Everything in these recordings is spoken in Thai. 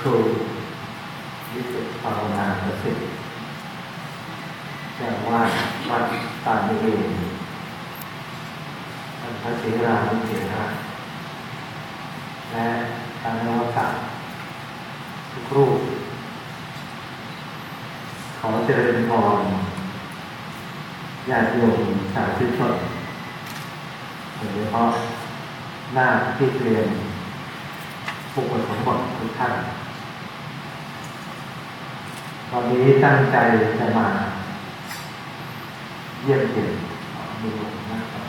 ครูวิสุทธิภาวนาประสิทธิ์แจ้งว่าวัดตาดีเองท่านพระศรีรามุเถระและทางนวกะทุกรูปขอเจริญพรญาติโยมสาธุชนโดยเฉพาะหน้าที่เรียนผู้คนของบททุกท่าน ตอนนี้ตั้งใจจะมา เยี่ยมเยียนดูนะครับ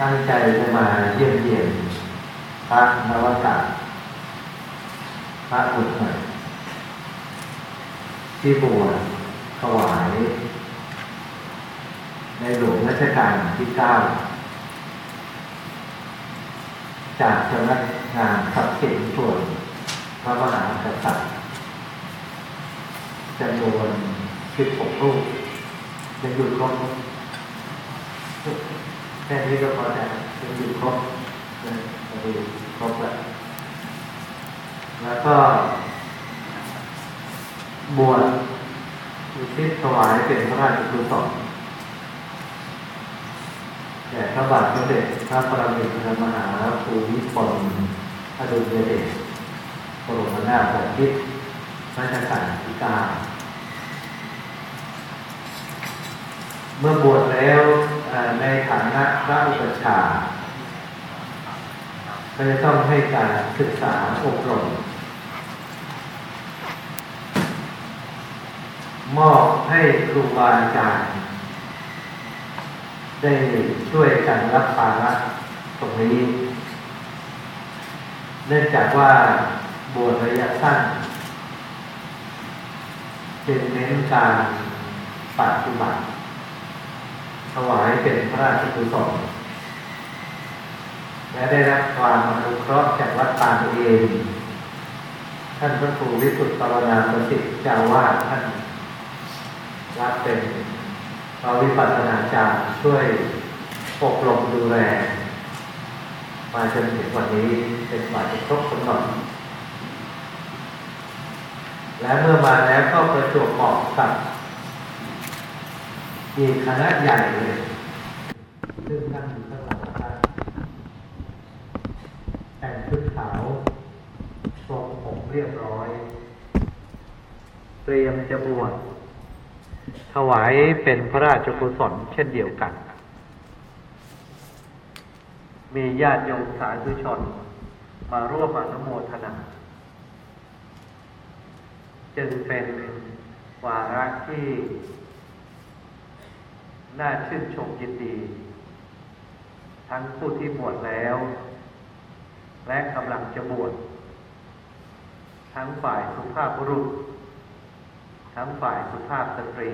ตั้งใจจะมาเยี่ยมเยียนพระนวตาพระอุตหน่อยที่บวชถวาย ในหลวงรัชกาลที่เก้าจากสำนักงานทรัพย์สินส่วนพระมหากษัตริย์ จำนวนสิบหกรูปยังอยู่ครบแค่นี้ก็พอแล้วยังอยู่ครบนะอยู่ครบแล้วแล้วก็ บวชอุทิศถวายเป็นพระราชกุศลแด่พระบาทสมเด็จพระปรมินทรมหาภูมิพลอดุลยเดชบรมนาถบพิตรรัชกาลที่เก้า เมื่อบวชแล้วในฐานะพระอุปชาก็จะต้องให้การศึกษาอบรมมอบให้ครูบาอาจารย์ได้ช่วยกันรับภาระตรงนี้ เนื่องจากว่าบวชระยะสั้นจึงเน้นการปฏิบัติ ถวายเป็นพระราชกุศลและได้รับความอนุเคราะห์จากวัดตาตัวเอง ท่านพระครูวิสุทธิปรนาประสิทธิ์เจ้าวาดท่านรับเป็นเราวิปัสสนาจารย์ช่วยปกลมดูแลมาจนถึงวันนี้เป็นกว่าจะครบกำหนดและเมื่อมาแล้วก็ประจวบเหมาะกับ อีคณะใหญ่เลยซึ่งนั่งอยู่ข้างหลังครับแต่งชุดขาวทรงผมเรียบร้อย เตรียมจะบวชถวายเป็นพระราชกุศลเช่นเดียวกัน มีญาติโยมสาธุชน มาร่วมอนุโมทนา จึงเป็นวาระที่ น่าชื่นชมยินดี ทั้งผู้ที่บวชแล้ว และกำลังจะบวชทั้งฝ่ายสุภาพบุรุษ ทั้งฝ่ายสุภาพสตรี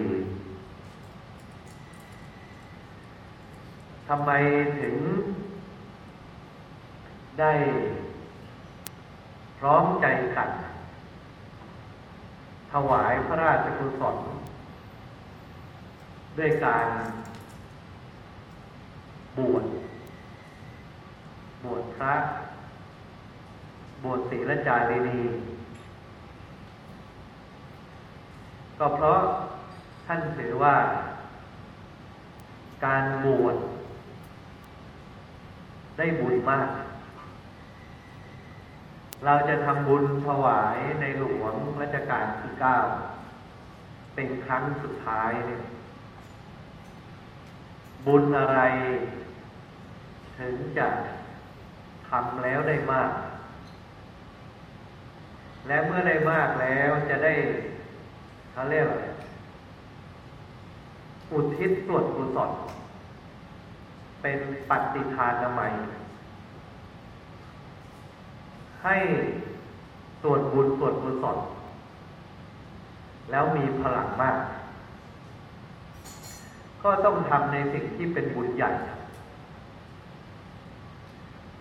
ทำไมถึงได้พร้อมใจกัน ถวายพระราชกุศล ด้วยการบวชบวชพระบวชศีลจารีนีก็เพราะท่านถือว่า การบวชได้บุญมาก เราจะทำบุญถวายในหลวงรัชกาลที่เก้าเป็นครั้งสุดท้ายเนี่ย บุญอะไรถึงจะทำแล้วได้มาก และเมื่อได้มากแล้วจะได้เขาเรียกอุทิศส่วนกุศลเป็นปฏิทานนามัยให้ส่วนบุญส่วนกุศลแล้วมีพลังมาก ก็ต้องทำในสิ่งที่เป็นบุญใหญ่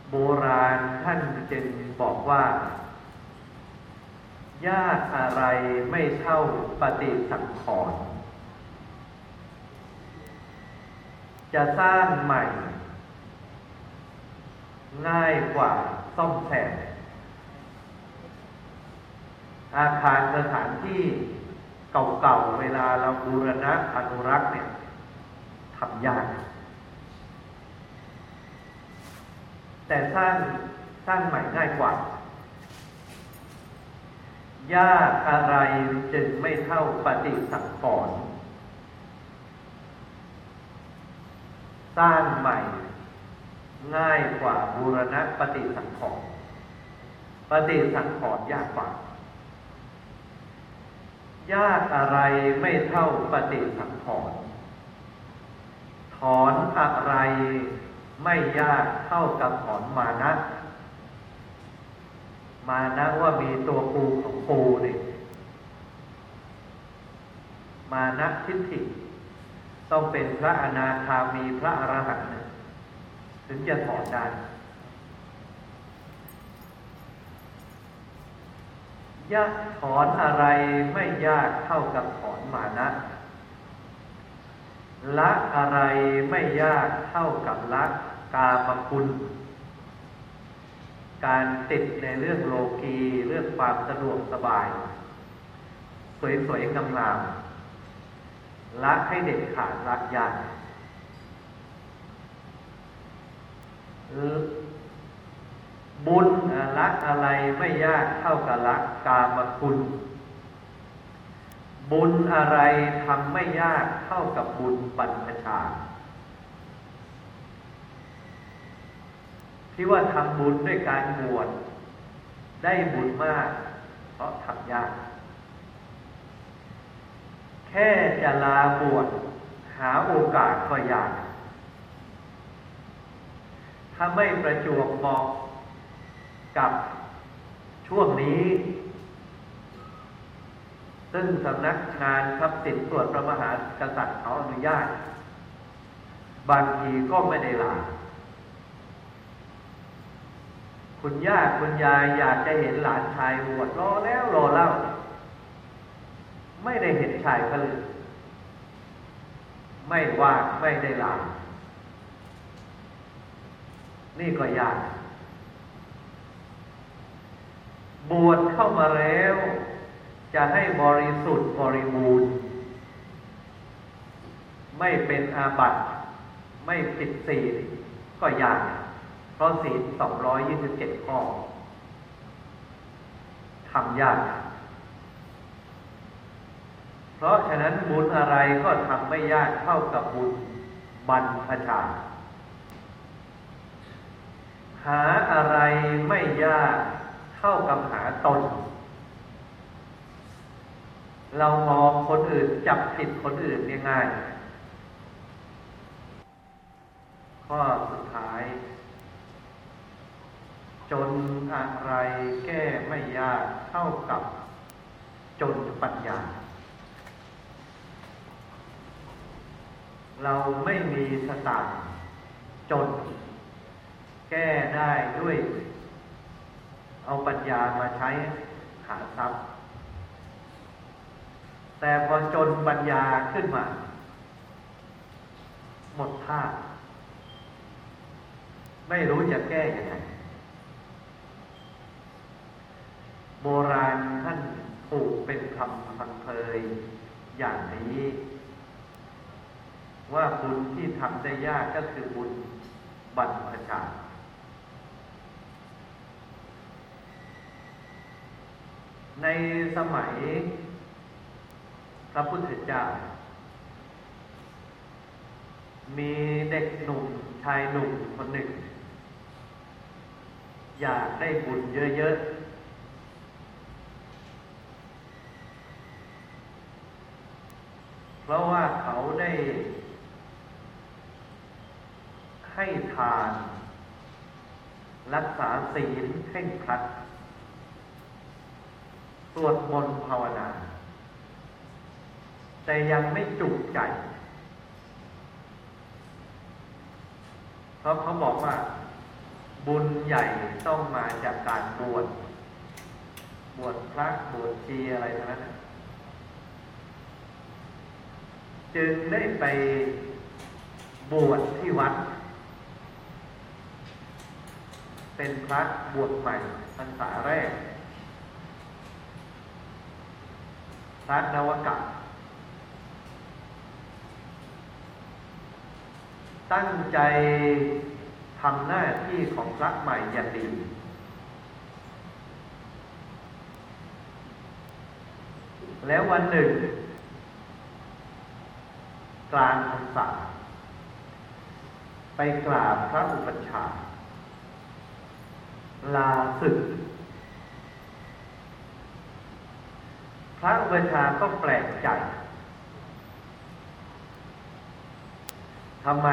โบราณท่านจึงบอกว่ายากอะไรไม่เท่าปฏิสังขรณ์จะสร้างใหม่ ง่ายกว่าซ่อมแซมอาคารสถานที่เก่าๆเวลาเราบูรณะอนุรักษ์เนี่ย ทำยาก แต่สร้างสร้างใหม่ง่ายกว่ายากอะไรจึงไม่เท่าปฏิสังขรณ์สร้างใหม่ ง่ายกว่าบูรณะปฏิสังขรณ์ปฏิสังขรณ์ยากกว่า ยากอะไรไม่เท่าปฏิสังขรณ์ ถอนอะไรไม่ยากเท่ากับถอนมานะ มานะว่ามีตัวปูของปูนี่มานะทิฏฐิต้องเป็นพระอนาคามีพระอรหันต์ถึงจะถอนได้ยากถอนอะไรไม่ยากเท่ากับถอนมานะ ละอะไรไม่ยากเท่ากับละกามคุณ การติดในเรื่องโลกีเรื่องความสะดวกสบาย สวยๆงามๆละให้เด็ดขาดรักยากบุญละอะไรไม่ยากเท่ากับละกามคุณ บุญอะไรทำไม่ยากเท่ากับบุญบรรพชา ที่ว่าทำบุญด้วยการบวชได้บุญมาก เพราะทำยาก แค่จะลาบวชหาโอกาสก็ยาก ถ้าไม่ประจวบเหมาะกับช่วงนี้ ซึ่งสำนักงานทรัพย์สินตรวจพระมหากษัตริย์เขาอนุญาต บางทีก็ไม่ได้ลาคุณย่าคุณยายอยากจะเห็นหลานชายบวชรอแล้วรอเล่า ไม่ได้เห็นชายก็เลยไม่ว่างไม่ได้ลานี่ก็ยาก บวชเข้ามาแล้ว จะให้บริสุทธิ์บริบูรณ์ ไม่เป็นอาบัติไม่ผิดศีลก็ยากเพราะศีลสองร้อยยี่สิบเจ็ดข้อทำยาก เพราะฉะนั้นบุญอะไรก็ทำไม่ยากเท่ากับบุญบรรพชา หาอะไรไม่ยากเท่ากับหาตน เรามองคนอื่นจับผิดคนอื่นง่าย ข้อสุดท้าย จนอะไรแก้ไม่ยากเท่ากับ จนปัญญา เราไม่มีสตางค์จน แก้ได้ด้วย เอาปัญญามาใช้หาทรัพย์ แต่พอจนปัญญาขึ้นมา หมดท่า ไม่รู้จะแก้ยังไง โบราณท่านผูกเป็นคำพังเพยอย่างนี้ ว่าบุญที่ทำได้ยากก็คือบุญบรรพชาในสมัย ระพุทธเจ้า มีเด็กหนุ่มชายหนุ่มคนหนึ่ง อยากได้บุญเยอะๆ เพราะว่าเขาได้ให้ทาน รักษาศีลเข่งครัด สวดมนต์ภาวนา แต่ยังไม่จุใจ เพราะเขาบอกว่า บุญใหญ่ต้องมาจากการบวชบวชพระบวชชีอะไรนั้นจึงได้ไปบวชที่วัด เป็นพระบวชใหม่พรรษาแรกพระนวกะ ตั้งใจทำหน้าที่ของพระใหม่อย่างดี แล้ววันหนึ่ง กลางพรรษาไปกราบพระอุปัชฌาย์ลาศึก พระอุปัชฌาย์ก็แปลกใจ ทำไม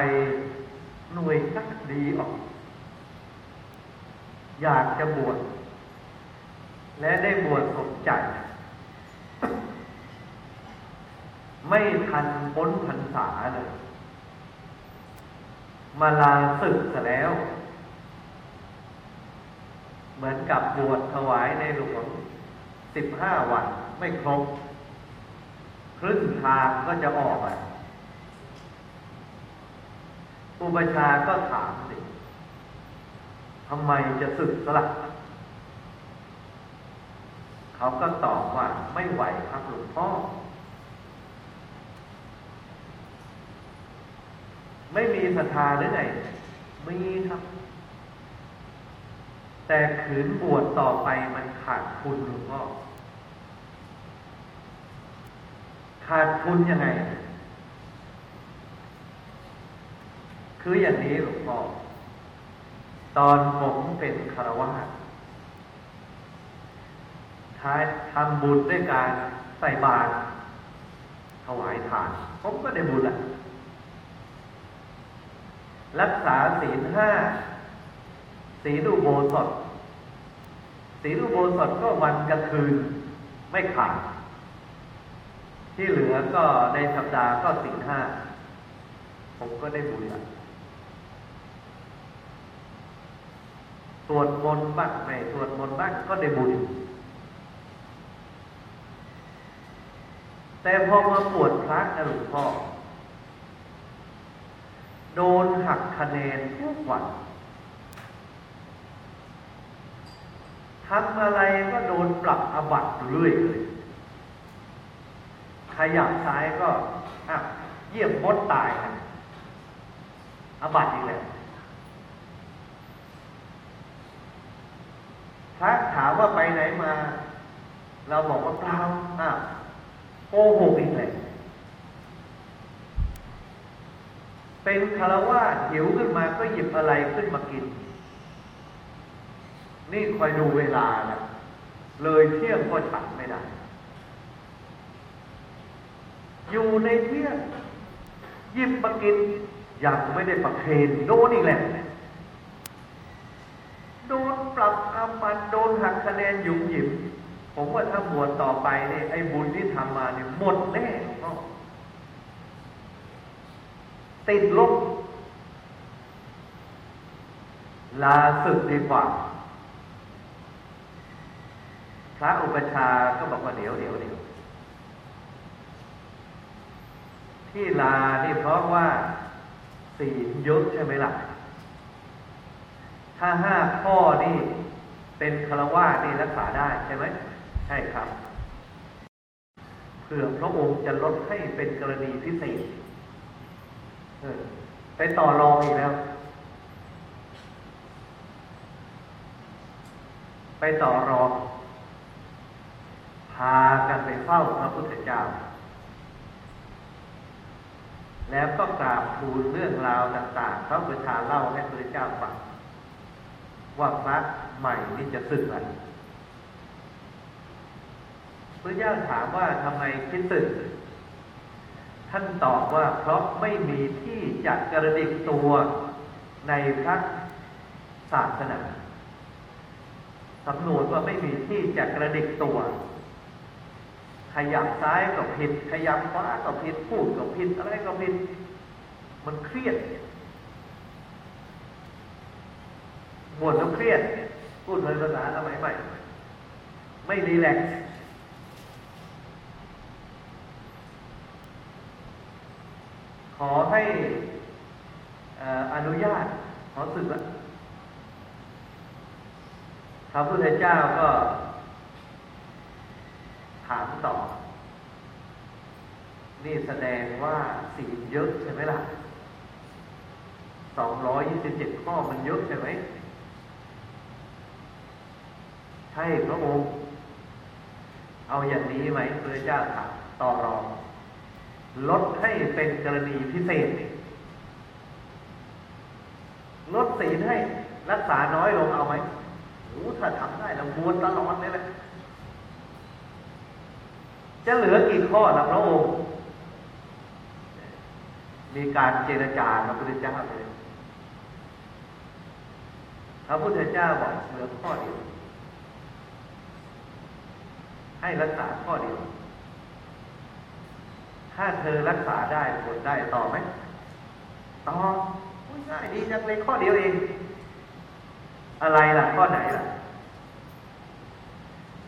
หน่วยนักดีออก อยากจะบวชและได้บวชสมใจ ไม่ทันพ้นพรรษาเลย มาลาศึกซะแล้ว เหมือนกับบวชถวายในหลวงสิบห้าวัน ไม่ครบครึ่งทางก็จะออกอะ อุปชาก็ถามสิทำไมจะสึกสลักเขาก็ตอบว่าไม่ไหวครับหลวงพ่อ ไม่มีศรัทธาหรือไงมีครับ แต่ขืนบวชต่อไปมันขาดทุนหลวงพ่อขาดทุนยังไง คืออย่างนี้หลวงพ่อตอนผมเป็นคารวะท้ายทำบุญด้วยการใส่บาตรถวายทาน ผมก็ได้บุญแหละรักษาศีลห้าศีลอุโบสถศีลอุโบสถก็วันกลางคืนไม่ขาดที่เหลือก็ในสัปดาห์ก็ศีลห้าผมก็ได้บุญล้ว สวดมนต์บ้างไม่สวดมนต์บ้างก็ได้บุญ แต่พอมาปวดพระนะหลวงพ่อ โดนหักคะแนนทุกวันทำอะไรก็โดนปรับอบัตเรื่อยเลย ขยับซ้ายก็อะเยี่ยมมดตายกันอบัตอีกแล้ว พระถามว่าไปไหนมา เราบอกว่าเปล่าอ้าวโกหกอีกเลยเป็นคารวะหิวขึ้นมาก็หยิบอะไรขึ้นมากิน นี่คอยดูเวลานะเลยเที่ยงก็ฉันไม่ได้ อยู่ในเที่ยงหยิบมากินยังไม่ได้ประเคนโดนอีกแหละ ปรับอาบัตโดนหักคะแนนหยุ่มหยิบ ผมว่าถ้าบวชต่อไปเนี่ยไอ้บุญที่ทำมาเนี่ยหมดแน่ติดลบลาสึกดีกว่า พระอุปชาก็บอกว่าเดี๋ยวเดี๋ยวเดี๋ยวที่ลานี่เพราะว่าศีลเยอะใช่ไหมล่ะ ถ้าห้าข้อนี่เป็นคารวะนี่รักษาได้ใช่ไหมใช่ครับเพื่อพระองค์จะลดให้เป็นกรณีพิเศษไปต่อรองอีกแล้ว ไปต่อรอง พากันไปเฝ้าพระพุทธเจ้า แล้วก็กราบทูลเรื่องราวต่างๆ พระพุทธเจ้าเล่าให้พระพุทธเจ้าฟัง ว่าพระใหม่นี่จะสึกอะไรพระเจ้าถามว่าทำไมคิดสึก ท่านตอบว่าเพราะไม่มีที่จะกระดิกตัวในพระศาสนาสำนวนว่าไม่มีที่จะกระดิกตัว ขยับซ้ายก็ผิด ขยับขวาก็ผิด พูดก็ผิด อะไรก็ผิด มันเครียด มดแล้วเครียด พูดเลยภาษาสมัยใหม่ ไม่รีแลกซ์ขอให้อนุญาตขอสึกละพระพุทธเจ้าก็ถามต่อ นี่แสดงว่าศีเยอะใช่ไหมล่ะสองร้อยยี่สิบเจ็ดข้อมันเยอะใช่ไหม ใช่พระองค์เอาอย่างนี้ไหมพระเจ้าถามต่อรอง ลดให้เป็นกรณีพิเศษลดศีลให้รักษาน้อยลงเอาไหมโอ้ถ้าทำได้เราบวนตลอดเลยแหละจะเหลือกี่ข้อละพระองค์ มีการเจรจาพระพุทธเจ้าเลยพระพุทธเจ้าบอกเหลือข้อเดียว ให้รักษาข้อเดียว ถ้าเธอรักษาได้ผลได้ต่อไหมต่อง่ายดีจังเลยข้อเดียวเอง อะไรล่ะ ข้อไหนล่ะ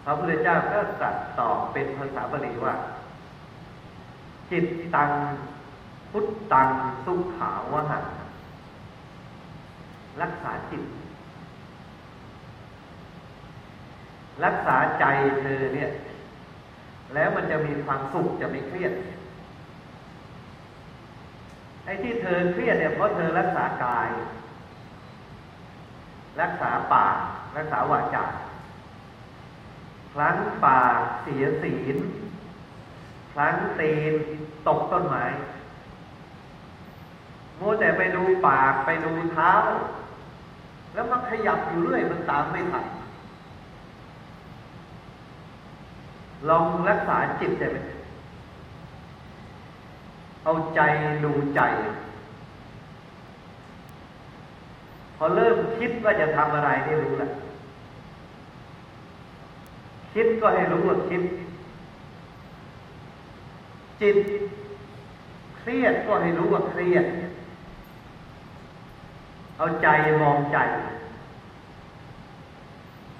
พระพุทธเจ้าก็ตรัสตอบเป็นภาษาบาลีว่า จิตตัง พุทตัง สุขาวหังรักษาจิต รักษาใจเธอเนี่ย แล้วมันจะมีความสุขจะไม่เครียด ไอ้ที่เธอเครียดเนี่ยเพราะเธอรักษากาย รักษาปากรักษาวาจาครั้งปากเสียศีลครั้งตีนตกต้นไม้โมแต่ไปดูปากไปดูเท้า แล้วมันขยับอยู่เรื่อยมันตามไม่ทัน ลองรักษาจิตได้ไหมเอาใจดูใจ พอเริ่มคิดว่าจะทำอะไรนี่รู้แหละคิดก็ให้รู้ว่าคิด จิต เครียดก็ให้รู้ว่าเครียด เอาใจมองใจ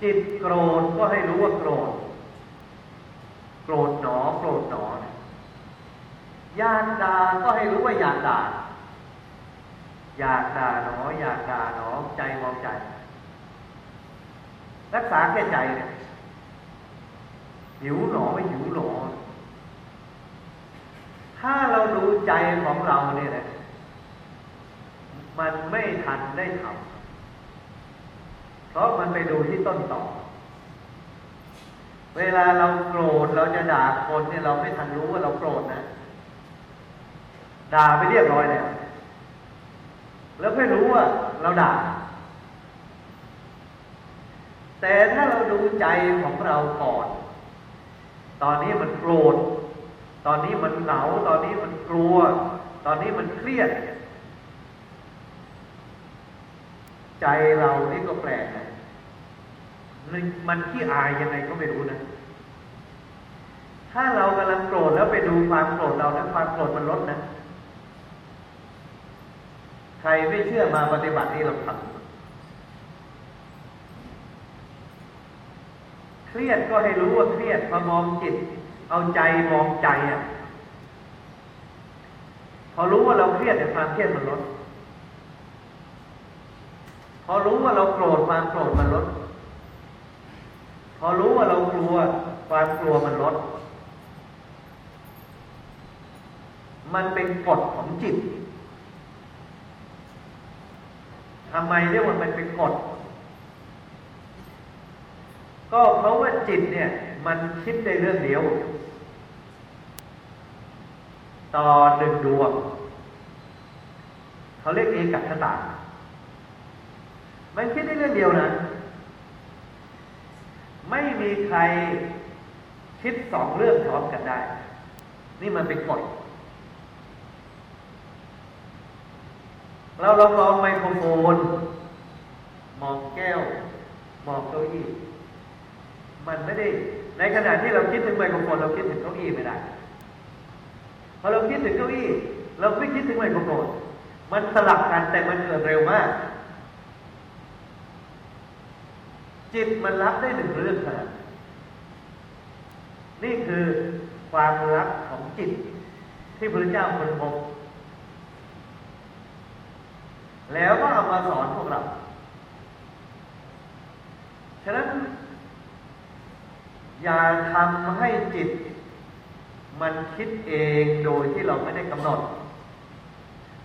จิตโกรธก็ให้รู้ว่าโกรธ โกรธหนอโกรธหนออยากด่าก็ให้รู้ว่าอยากด่าอยากด่าหนอ อยากด่าหนอใจมองใจ รักษาแค่ใจเนี่ยหิวหนอไม่หิวหนอถ้าเราดูใจของเราเนี่ยนะมันไม่ทันได้ทำเพราะมันไปดูที่ต้นต่อ เวลาเราโกรธเราจะด่าคนเนี่ยเราไม่ทันรู้ว่าเราโกรธนะ ด่าไปเรียบร้อยแล้ว แล้วไม่รู้ว่าเราด่า แต่ถ้าเราดูใจของเราก่อน ตอนนี้มันโกรธ ตอนนี้มันเหงา ตอนนี้มันกลัว ตอนนี้มันเครียด ใจเรานี่ก็แปลกนะ มันขี้อายยังไงก็ไม่รู้นะ ถ้าเรากำลังโกรธแล้วไปดูความโกรธเรานะความโกรธมันลดนะ ใครไม่เชื่อมาปฏิบัตินี่เราทำเครียดก็ให้รู้ว่าเครียดพอมองจิต เอาใจมองใจอะ พอรู้ว่าเราเครียดแต่ยความเครียดมันลด พอรู้ว่าเราโกรธความโกรธมันลด พอรู้ว่าเรากลัว ความกลัวมันลด มันเป็นกฎของจิตทำไมเรียกว่ามันเป็นกฎ ก็เพราะว่าจิตเนี่ย มันคิดในเรื่องเดียว ต่อหนึ่งดวงเขาเรียกเอกัคตามันคิดในเรื่องเดียวนะ ไม่มีใครคิดสองเรื่องพร้อมกันได้ นี่มันเป็นกฎเราลองลองไมโครโฟน มองแก้ว มองเก้าอี้ มันไม่ได้ ในขณะที่เราคิดถึงไมโครโฟน เราคิดถึงเก้าอี้ไม่ได้ พอเราคิดถึงเก้าอี้ เราไม่คิดถึงไมโครโฟน มันสลับกันแต่มันเกิดเร็วมาก จิตมันรับได้หนึ่งเรื่องขนาดนี่คือความรักของจิตที่พระเจ้าคนพบ แล้วก็เอามาสอนพวกเรา ฉะนั้น อย่าทำให้จิต มันคิดเองโดยที่เราไม่ได้กำหนด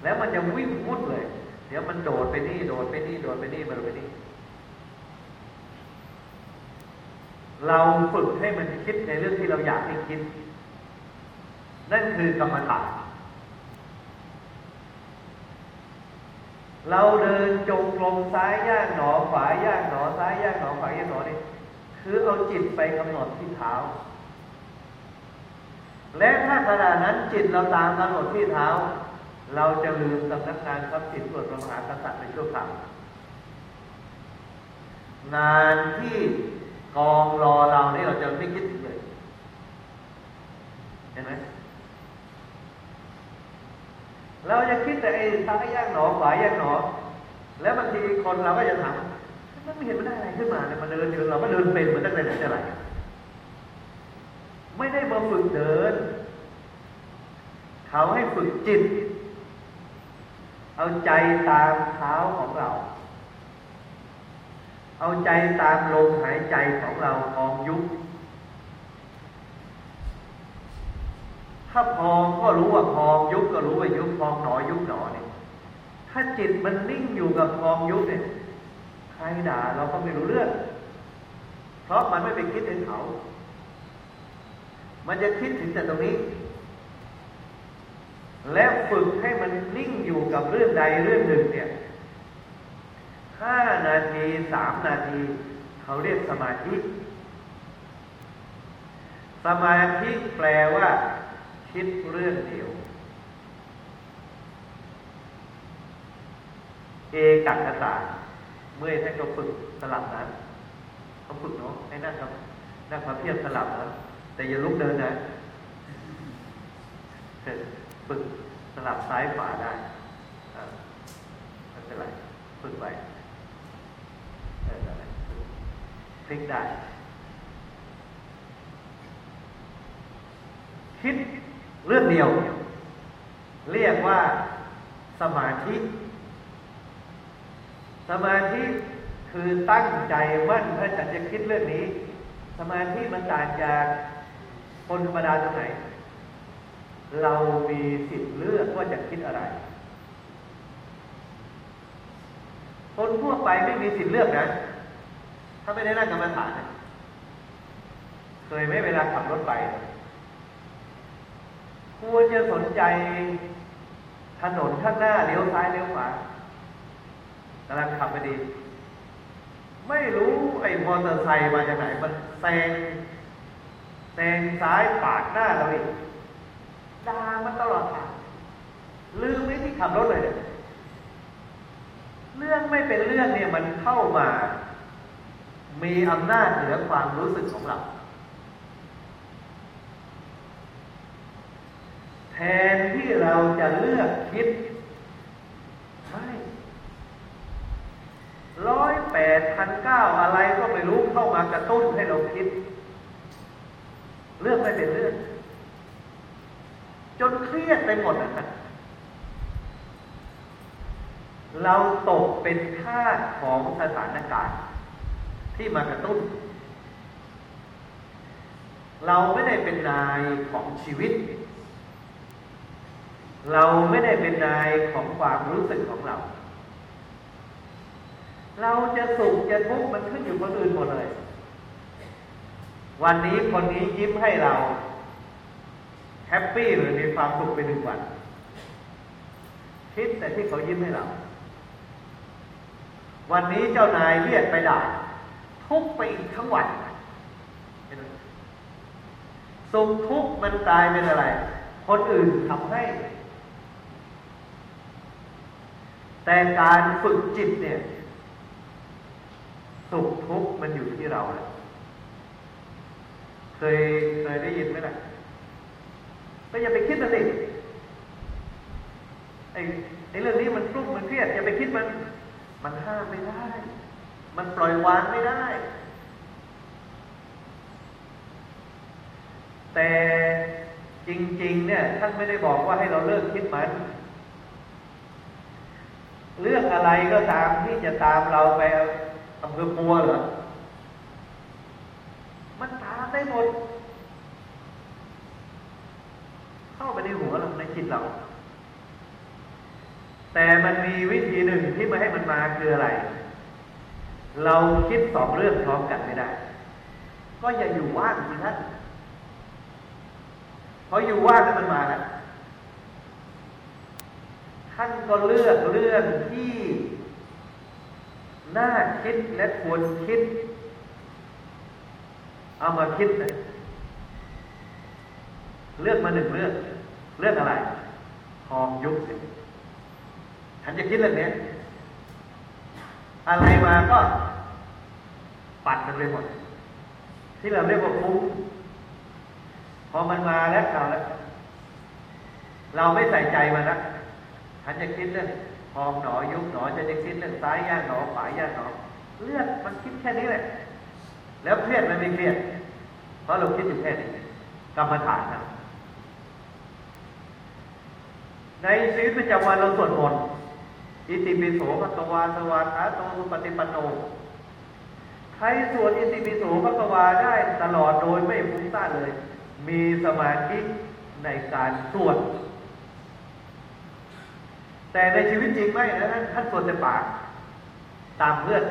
แล้วมันจะวิ่งวุ่นเลย เดี๋ยวมันโดดไปนี่ โดดไปนี่ โดดไปนี่มาโดดไปนี่ เราฝึกให้มันคิดในเรื่องที่เราอยากให้คิด นั่นคือกรรมฐานเราเดินจงกรมซ้ายย่างหนอขวาย่างหนอซ้ายย่างหนอขวาย่างหนอนี่คือเอาจิตไปกำหนดที่เท้า และถ้าขณะนั้นจิตเราตามกำหนดที่เท้า เราจะลืมสำนักงานทรัพย์สินส่วนพระมหากษัตริย์ในชั่วคราวงานที่ กองรอเรานี่เราจะไม่คิดถึงเลยเห็นไหมเราจะคิดแต่ไอ้ซ้ายย่างหนอขวาย่างหนอ แล้วบางทีคนเราก็จะถามมันไม่เห็นมันได้อะไรขึ้นมาเนี่ยมันเดินเดินเราก็เดินเป็นมันตั้งแต่ไหนแต่ไรไม่ได้มาฝึกเดิน เขาให้ฝึกจิต เอาใจตามเท้าของเรา เอาใจตามลมหายใจของเราพองยุบถ้าพองก็รู้ว่าพองยุบก็รู้ว่ายุบพองหนอยุบหนอเนี่ยถ้าจิตมันนิ่งอยู่กับพองยุบเนี่ยใครด่าเราก็ไม่รู้เรื่อง เพราะมันไม่ไปคิดถึงเขา มันจะคิดถึงแต่ตรงนี้ และฝึกให้มันนิ่งอยู่กับเรื่องใดเรื่องหนึ่งเนี่ย ห้านาทีสามนาที เขาเรียกสมาธิ สมาธิแปลว่า คิดเรื่องเดียว เอกัคตาเมื่อให้เขาฝึกสลับนั้นเขาฝึกเนาะให้นั่งครับนั่งพระเพียบสลับนะแต่อย่าลุกเดินนะฝึกสลับซ้ายขวาได้ไม่เป็นไรฝึกไป พลิกได้ คิดเรื่องเดียว เรียกว่าสมาธิ สมาธิคือตั้งใจมั่นว่าฉันจะคิดเรื่องนี้ สมาธิมันต่างจากคนธรรมดาตรงไหน เรามีสิทธิ์เลือกว่าจะคิดอะไร คนทั่วไปไม่มีสิทธิ์เลือกนะ ถ้าไม่ได้นั่งกรรมฐาน เคยไม่เวลาขับรถไป ควรจะสนใจถนนข้างหน้าเลี้ยวซ้ายเลี้ยวขวากำลังขับไปดี ไม่รู้ไอ้มอเตอร์ไซค์มาจากไหนมันแซงแซงซ้ายปาดหน้าเราอีกด่ามันตลอดทางลืมไม่ที่ขับรถเลยเนี่ย เรื่องไม่เป็นเรื่องเนี่ยมันเข้ามา มีอำนาจเหนือความรู้สึกของเรา แทนที่เราจะเลือกคิดไม่ร้อยแปดพันเก้าอะไรก็ไม่รู้เข้ามากระตุ้นให้เราคิด เรื่องไม่เป็นเรื่อง จนเครียดไปหมดนะ เราตกเป็นทาสของสถานการณ์ ที่มากระตุ้น เราไม่ได้เป็นนายของชีวิต เราไม่ได้เป็นนายของความรู้สึกของเรา เราจะสุขจะทุกข์มันขึ้นอยู่คนอื่นหมดเลย วันนี้คนนี้ยิ้มให้เราแฮปปี้หรือมีความสุขไปหนึ่งวันคิดแต่ที่เขายิ้มให้เรา วันนี้เจ้านายเรียกไปด่าทุกไปอีกทั้งวันสุขทุกข์มันกลายเป็นอะไร คนอื่นทำให้ แต่การฝึกจิตเนี่ย สุขทุกข์มันอยู่ที่เราเลยเคยเคยได้ยินไหมล่ะก็อย่าไปคิดนะสิไอ้ไอ้เรื่องนี้มันรุ่มมันเครียดอย่าไปคิดมัน มันห้ามไม่ได้ มันปล่อยวางไม่ได้ แต่จริง ๆ เนี่ยท่านไม่ได้บอกว่าให้เราเลิกคิดมัน เรื่องอะไรก็ตามที่จะตามเราไปอำเภอปัวเหรอ มันตามได้หมด เข้าไปในหัวเราในจิตเรา แต่มันมีวิธีหนึ่งที่ไม่ให้มันมาคืออะไร เราคิดสองเรื่องพร้อมกันไม่ได้ ก็อย่าอยู่ว่างสิท่านเพราะอยู่ว่างแล้วมันมาแล้วท่านก็เลือกเรื่องที่น่าคิดและควรคิด เอามาคิดเลยเลือกมาหนึ่งเรื่อง เรื่องอะไรทองยุคสิ ฉันจะคิดเรื่องนี้อะไรมาก็ปัดมันไปหมด ที่เราเรียกว่าฟุ้งพอมันมาแล้วเราแล้ว เราไม่ใส่ใจมันนะฉันจะคิดเรื่องทองหนอยุบหนอฉันจะคิดเรื่องซ้ายย่างหนอขวาย่างหนอเลือดมันคิดแค่นี้แหละ แล้วเครียดมันไม่เครียด เพราะเราคิดอยู่แค่นี้กรรมฐานนะในชีวิตประจำวันเราสวดมนต์ อิติปิโสภะตวาสวาคาโตปฏิปันโนใครสวดอิติปิโสภะตวาได้ตลอดโดยไม่ฟุ้งซ่านเลย มีสมาธิในการสวด แต่ในชีวิตจริงไม่นะท่านสวดแต่ปากตามเพื่อน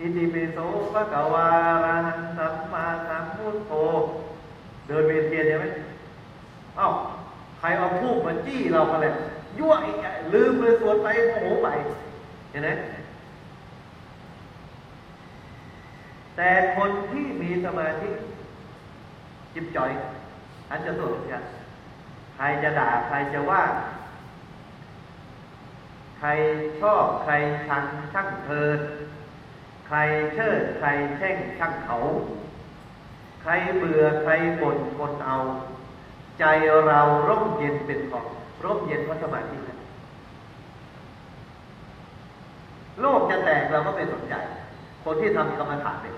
อิติปิโสภะกวาระหังสัมมาสัมพุทโธเดินเวียนเทียนใช่ไหมอ้าวใครเอาพูกมาจี้เราก็เลย ยั่วอีกอะลืมเลยสวดไปโมโหไปเห็นไหมแต่คนที่มีสมาธิจิบจ่อย อันจะสวดเหมือนกันใครจะด่าใครจะว่า ใครชอบใครชังช่างเทินใครเชิดใครแช่งช่างเขา ใครเบื่อใครบ่นคนเอา ใจเราร่มเย็นเป็นของ ร่มเย็นเพราะสมาธินะโลกจะแตกเราก็ไม่สนใจ คนที่ทำกรรมฐานเนี่ย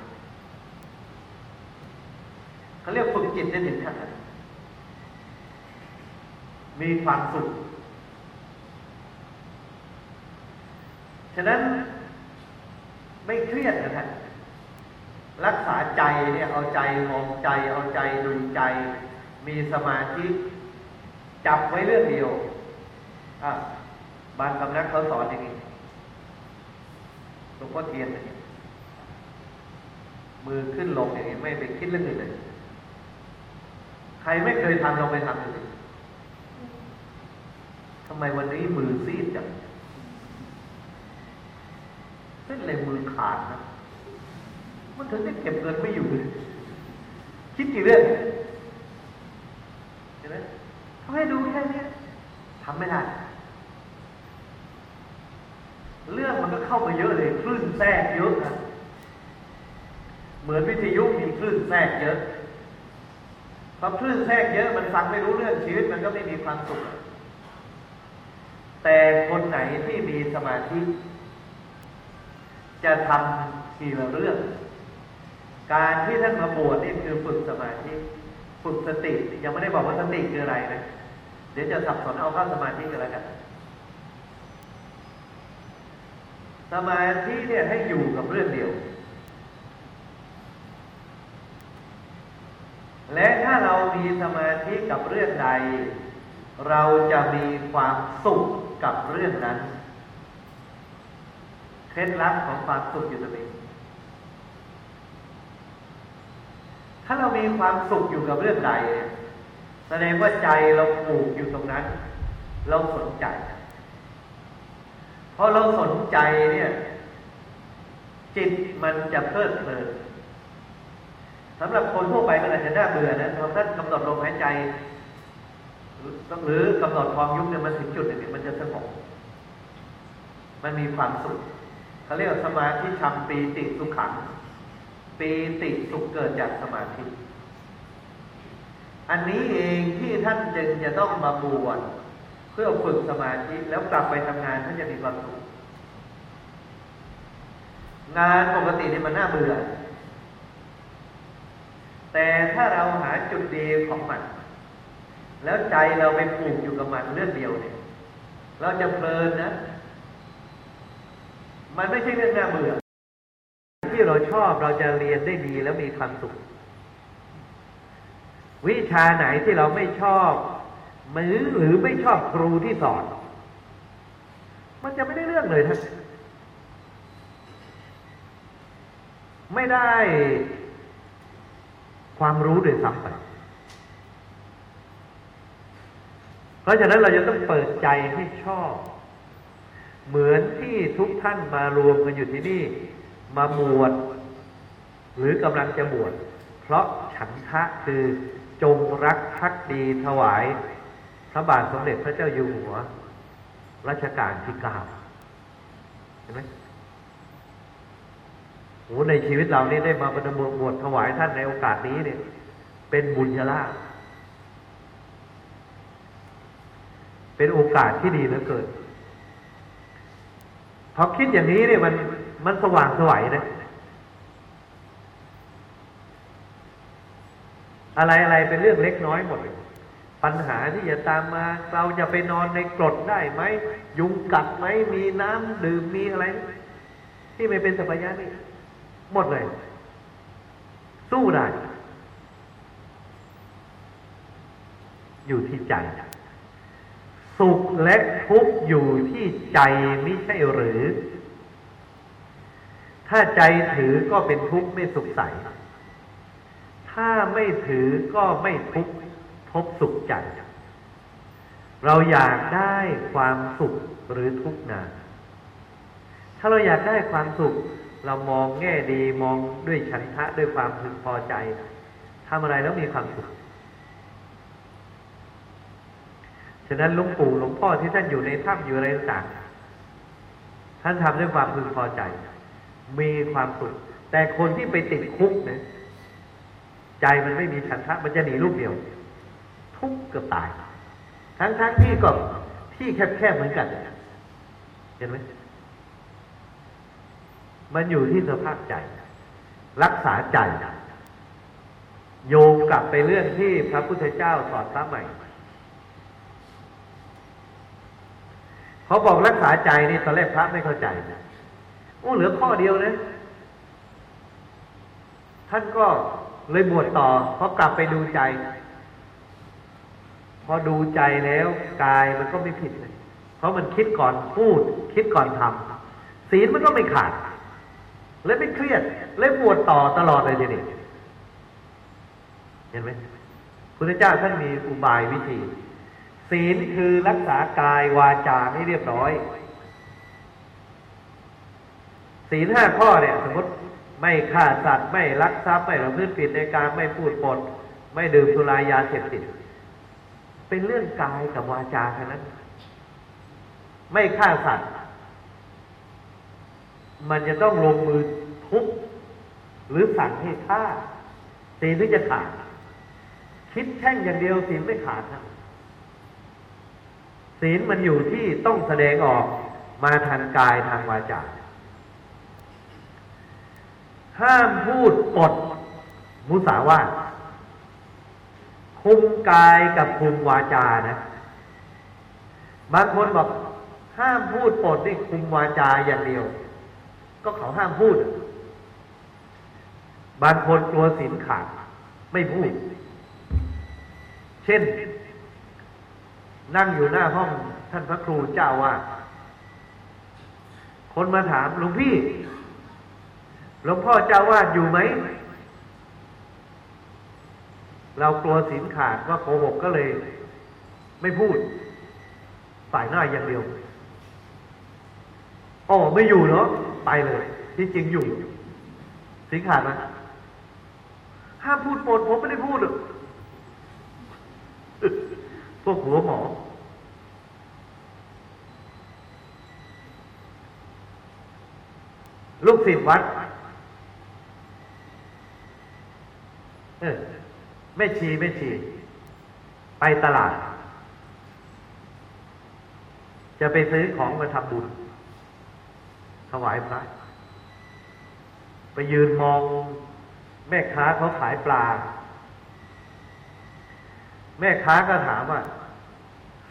เขาเรียกฝึกจิตได้ถึงขั้นนั้นมีความสุข ฉะนั้นไม่เครียดนะท่านรักษาใจเนี่ยเอาใจมองใจเอาใจดูใจ มีสมาธิ จับไว้เรื่องเดียวอะบางสำนักเขาสอนอย่างนี้หลวงพ่อเทียนมือขึ้นลงอย่างนี้ไม่ไปคิดเรื่องอื่นเลย ใครไม่เคยทำลองไปทำดูสิทำไมวันนี้มือซีดจังเส้นเลยมือขาดนะมันถึงได้เก็บเงินไม่อยู่เลยคิดกี่เรื่องเห็นไหม ให้ดูแค่นี้ทำไม่ได้ เรื่องมันก็เข้ามาเยอะเลยคลื่นแทรกเยอะนะเหมือนวิทยุมีคลื่นแทรกเยอะพอคลื่นแทรกเยอะมันฟังไม่รู้เรื่องชีวิตมันก็ไม่มีความสุข แต่คนไหนที่มีสมาธิ จะทำทีละเรื่อง การที่ท่านมาบวชนี่คือฝึกสมาธิ ฝึกสติยังไม่ได้บอกว่าสติคืออะไรนะเดี๋ยวจะสับสนเอาเข้าสมาธิกันแล้วกันสมาธิเนี่ยให้อยู่กับเรื่องเดียว และถ้าเรามีสมาธิกับเรื่องใด เราจะมีความสุขกับเรื่องนั้น เคล็ดลับของความสุขอยู่ตรงนี้ ถ้าเรามีความสุขอยู่กับเรื่องใดแสดงว่าใจเราผูกอยู่ตรงนั้น เราสนใจพอเราสนใจเนี่ย จิตมันจะเพลิดเพลินสำหรับคนทั่วไปก็อาจจะน่าเบื่อนะพอท่านกำหนดลมหายใจหรือกำหนดความยุบเนี่ยมันถึงจุดหนึ่งมันจะสงบมันมีความสุขเขาเรียกสมาธิธรรมปีติสุขขัง ปีติสุขเกิดจากสมาธิ อันนี้เองที่ท่านจึงจะต้องมาบวชเพื่อฝึกสมาธิแล้วกลับไปทำงานท่านจะมีความสุขงานปกตินี่มันน่าเบื่อ แต่ถ้าเราหาจุดดีของมัน แล้วใจเราไปผูกอยู่กับมันเรื่องเดียวเนี่ย เราจะเพลินนะ มันไม่ใช่เรื่องน่าเบื่อ เราชอบเราจะเรียนได้ดีแล้วมีความสุข วิชาไหนที่เราไม่ชอบหรือหรือไม่ชอบครูที่สอน มันจะไม่ได้เรื่องเลยท่านไม่ได้ความรู้โดยซ้ำไปเพราะฉะนั้นเราจะต้องเปิดใจให้ชอบ เหมือนที่ทุกท่านมารวมกันอยู่ที่นี่ มาบวช หรือกำลังจะบวชเพราะฉันทะคือจงรักภักดีถวาย พระบาทสมเด็จพระเจ้าอยู่หัวรัชกาลที่เก้าเห็นไหมโอ้ในชีวิตเรานี่ได้มาประดมบวชถวายท่านในโอกาสนี้เนี่ย เป็นบุญยลาภเป็นโอกาสที่ดีเหลือเกินพอคิดอย่างนี้เนี่ยมันมันสว่างสวัยนะ อะไรอะไรเป็นเรื่องเล็กน้อยหมดเลยปัญหาที่จะตามมา เราจะไปนอนในกรดได้ไหม ยุงกัดไหมมีน้ำดื่มมีอะไร ที่ไม่เป็นสัพยานี่หมดเลย สู้ได้ อยู่ที่ใจ สุขและทุกข์อยู่ที่ใจไม่ใช่หรือ ถ้าใจถือก็เป็นทุกข์ไม่สุขใส ถ้าไม่ถือก็ไม่ทุกข์พบสุขใจ เราอยากได้ความสุขหรือทุกข์นาถ้าเราอยากได้ความสุข เรามองแง่ดีมองด้วยฉันทะด้วยความพึงพอใจทำอะไรแล้วมีความสุข ฉะนั้นลวงปู่หลวงพ่อที่ท่านอยู่ในถ้ำอยู่อะไรต่างท่านทำด้วยความพึงพอใจ มีความสุข แต่คนที่ไปติดคุกเนี่ย ใจมันไม่มีฉันทะมันจะหนีลูกเดียว ทุกเกือบตาย ทั้งทั้งที่ก็ที่แคบๆเหมือนกันเห็นไหมมันอยู่ที่สภาพใจ รักษาใจ โยงกลับไปเรื่องที่พระพุทธเจ้าสอนพระใหม่เขาบอกรักษาใจนี่ตอนแรกพระไม่เข้าใจนะโอ้เหลือข้อเดียวนะท่านก็ เลยบวชต่อเพราะกลับไปดูใจ พอดูใจแล้วกายมันก็ไม่ผิดเลยเพราะมันคิดก่อนพูด คิดก่อนทำศีลมันก็ไม่ขาดและไม่เครียดและบวชต่อตลอดเลยทีนี้เห็นไหมพุทธเจ้าท่านมีอุบายวิธี ศีลคือรักษากายวาจาให้เรียบร้อย ศีลห้าข้อเนี่ย สมมติ ไม่ฆ่าสัตว์ ไม่ลักทรัพย์ไม่ประพฤติผิดในการไม่พูดปด ไม่ดื่มสุรายาเสพติด เป็นเรื่องกายกับวาจาเท่านั้น ไม่ฆ่าสัตว์ มันจะต้องลงมือทุบหรือสั่งให้ฆ่าศีลถึงจะขาด คิดแช่งอย่างเดียวศีลไม่ขาดนะศีลมันอยู่ที่ต้องแสดงออกมาทางกายทางวาจา ห้ามพูดปด มุสาวาทคุมกายกับคุมวาจานะบางคนบอกห้ามพูดปดนี่คุมวาจาอย่างเดียว ก็เขาห้ามพูด บางคนกลัวศีลขาดไม่พูด เช่น นั่งอยู่หน้าห้องท่านพระครูเจ้าว่า คนมาถามหลวงพี่ หลวงพ่อเจ้าวาดอยู่ไหม เรากลัวศีลขาดว่าโกหกก็เลย ไม่พูด ฝ่ายหน้าอย่างเดียวอ๋อไม่อยู่เนาะไปเลย ที่จริงอยู่ศีลขาดไหมห้ามพูดปนผมไม่ได้พูดหรอกพวกหัวหมอลูกศิษย์วัด เออ ไม่ชีไม่ชี ไปตลาด จะไปซื้อของมาทำบุญ ถวายพระ ไปยืนมองแม่ค้าเขาขายปลา แม่ค้าก็ถามว่า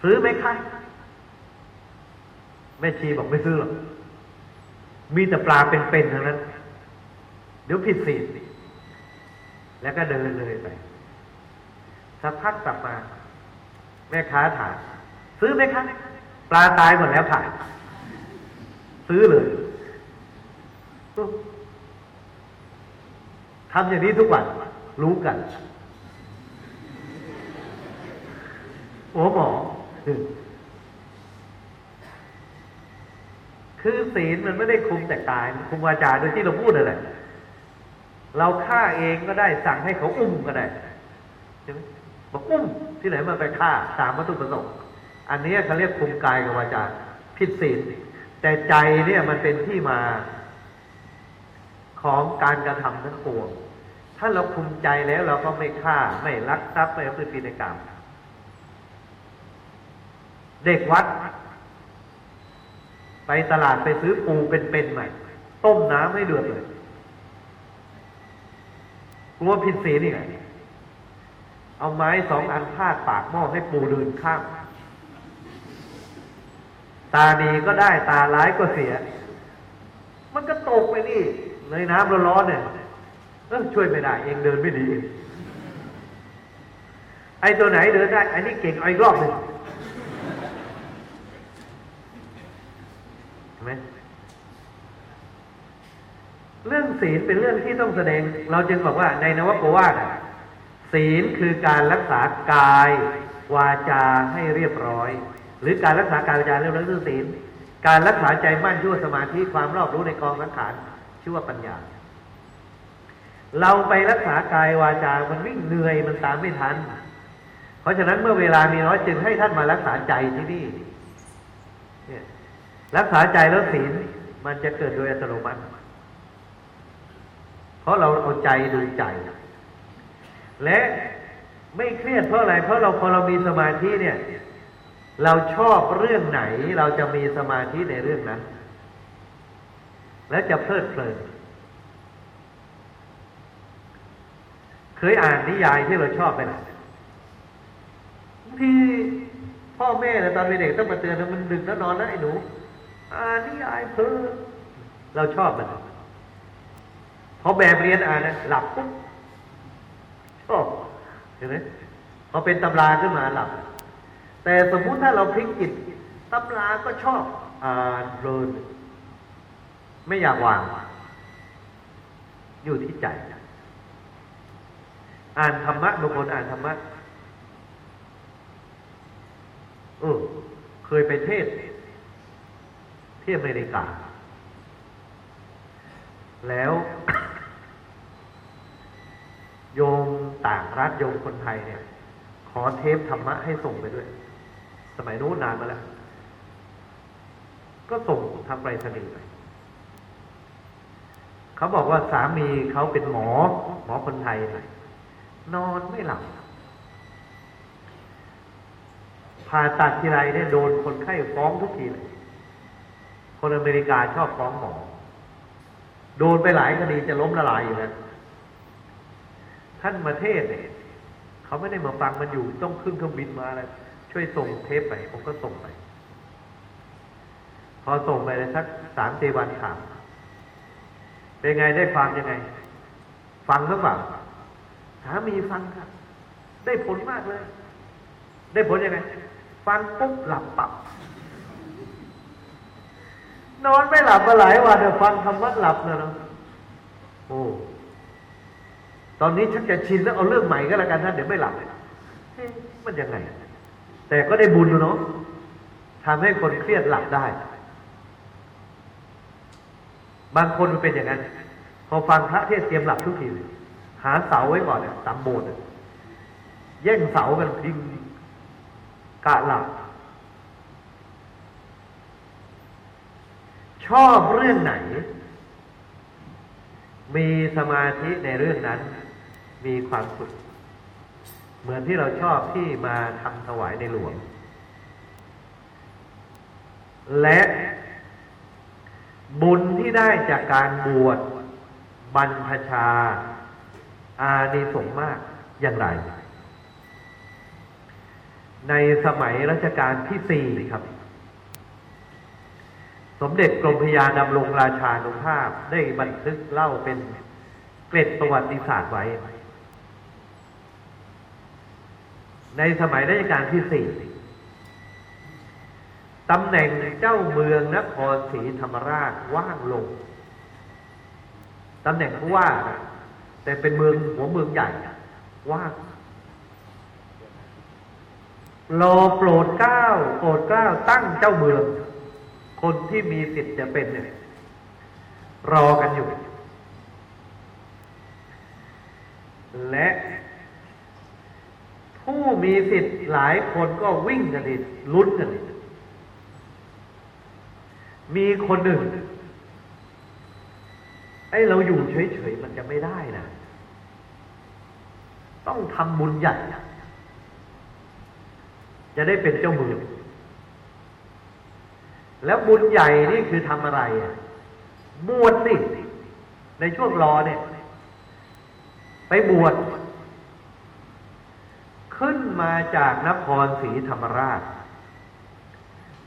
ซื้อไหมคะแม่ชีบอกไม่ซื้อหรอกมีแต่ปลาเป็นๆทั้งนั้น เดี๋ยวผิดศีลแล้วก็เดินเลยไป สักพักกลับมา แม่ค้าถามซื้อไหมคะปลาตายหมดแล้วค่ะซื้อเลยทำอย่างนี้ทุกวัน รู้กัน โอ้หมอคือศีลมันไม่ได้คุมแต่กายมันคุมวาจาโดยที่เราพูดอะไรเราฆ่าเองก็ได้สั่งให้เขาอุ้มก็ได้ใช่ไหม บอกอุ้มที่ไหนมาไปฆ่าสามวัตถุประสงค์ อันนี้เขาเรียกคุมกายกับวาจาผิดศีลแต่ใจเนี่ยมันเป็นที่มาของการกระทำทั้งปวง ถ้าเราคุมใจแล้วเราก็ไม่ฆ่าไม่ลักทรัพย์ไม่พฤติในกรรม เด็กวัด ไปตลาดไปซื้อปูเป็นๆใหม่ ต้มน้ำให้เดือดเลยกลัวผิดศีลนี่ไง เอาไม้สองอันพาดปากหม้อให้ปูเดินข้ามตาดีก็ได้ตาร้ายก็เสีย มันก็ตกไปนี่ในน้ำร้อนๆเนี่ยเออช่วยไม่ได้ เองเดินไม่ดีไอ้ตัวไหนเดินได้ไอ้นี่เก่งไอ้รอบหนึ่งเห็นไหมเรื่องศีลเป็นเรื่องที่ต้องแสดง เราจึงบอกว่าในนวโกวาทอะ ศีลคือการรักษากายวาจาให้เรียบร้อย หรือการรักษากายวาจาเรียบร้อยคือศีล การรักษาใจมั่นชั่วสมาธิความรอบรู้ในกองสังขารชื่อว่าปัญญา เราไปรักษากายวาจา มันวิ่งเหนื่อยมันตามไม่ทัน เพราะฉะนั้นเมื่อเวลามีน้อยจึงให้ท่านมารักษาใจที่นี่เนี่ยรักษาใจแล้วศีลมันจะเกิดโดยอัตโนมัติ เพราะเราเอาใจดูใจ และไม่เครียดเพราะอะไรเพราะเราพอเรามีสมาธิเนี่ย เราชอบเรื่องไหน เราจะมีสมาธิในเรื่องนั้น และจะเพลิดเพลินเคยอ่านนิยายที่เราชอบไปไหมบางทีพ่อแม่แต่ตอนเป็นเด็กต้องมาเตือนมันดึกแล้วนอนแล้วไอ้หนูอ่านนิยายเพลินเราชอบมันพอแบบเรียนอ่านนะหลับปุ๊บ ชอบเห็นไหมพอเป็นตำราขึ้นมาหลับ แต่สมมุติถ้าเราพลิกจิตตำราก็ชอบอ่านเพลินไม่อยากวาง อยู่ที่ใจ อ่านธรรมะบางคนอ่านธรรมะเออเคยไปเทศที่อเมริกา แล้ว โยม ต่างรัฐโยมคนไทยเนี่ย ขอเทปธรรมะให้ส่งไปด้วย สมัยนู้นนานมาแล้ว ก็ส่งทางไปรษณีย์ไปเขาบอกว่าสามีเขาเป็นหมอ หมอคนไทยเนี่ยนอนไม่หลับผ่าตัดทีไรเนี่ยโดนคนไข้ฟ้องทุกทีเลย คนอเมริกาชอบฟ้องหมอ โดนไปหลายคดีจะล้มละลายอยู่แล้ว ท่านมาเทศเนี่ยเขาไม่ได้มาฟังมันอยู่ต้องขึ้นเครื่องบินมาอะไรช่วยส่งเทปไปผมก็ส่งไป พอส่งไปเลยสักสามสี่วันถามเป็นไงได้ฟังยังไง ฟังหรือเปล่าสามีฟังครับ ได้ผลมากเลย ได้ผลยังไง ฟังปุ๊บหลับปับนอนไม่หลับมาหลายวันเดี๋ยวฟังคำว่าหลับนะเนาะโอ้ ตอนนี้ชักจะชินแล้วเอาเรื่องใหม่ก็แล้วกันนะเดี๋ยวไม่หลับเฮ้มันยังไง แต่ก็ได้บุญเนาะทำให้คนเครียดหลับได้ บางคนมันเป็นอย่างนั้น พอฟังพระเทศเตรียมหลับทุกทีเลยหาเสาไว้ก่อนเนี่ยตามโบสถ์แย่งเสากันพิงกะหลับ ชอบเรื่องไหน มีสมาธิในเรื่องนั้น มีความสุข เหมือนที่เราชอบที่มาทำถวายในหลวง และบุญที่ได้จากการบวชบรรพชา อานิสงส์มากอย่างไร ในสมัยรัชกาลที่สี่ครับ สมเด็จกรมพยาดำรงราชานุภาพได้บันทึกเล่าเป็นเกร็ดประวัติศาสตร์ไว้ ในสมัยรัชกาลที่สี่ตำแหน่งเจ้าเมืองนครศรีธรรมราชว่างลงตำแหน่งผู้ว่า แต่เป็นเมืองหัวเมืองใหญ่ว่างรอโปรดเก้าโปรดเก้าตั้งเจ้าเมือง คนที่มีสิทธิ์จะเป็นเนี่ยรอกันอยู่ และผู้มีสิทธิ์หลายคนก็วิ่งกันดิลุ้นกันดิมีคนหนึ่งไอ้เราอยู่เฉยๆมันจะไม่ได้นะต้องทำบุญใหญ่จะได้เป็นเจ้ามือ แล้วบุญใหญ่นี่คือทำอะไรอะบวชสิในช่วงรอเนี่ย ไปบวชขึ้นมาจากนครศรีธรรมราช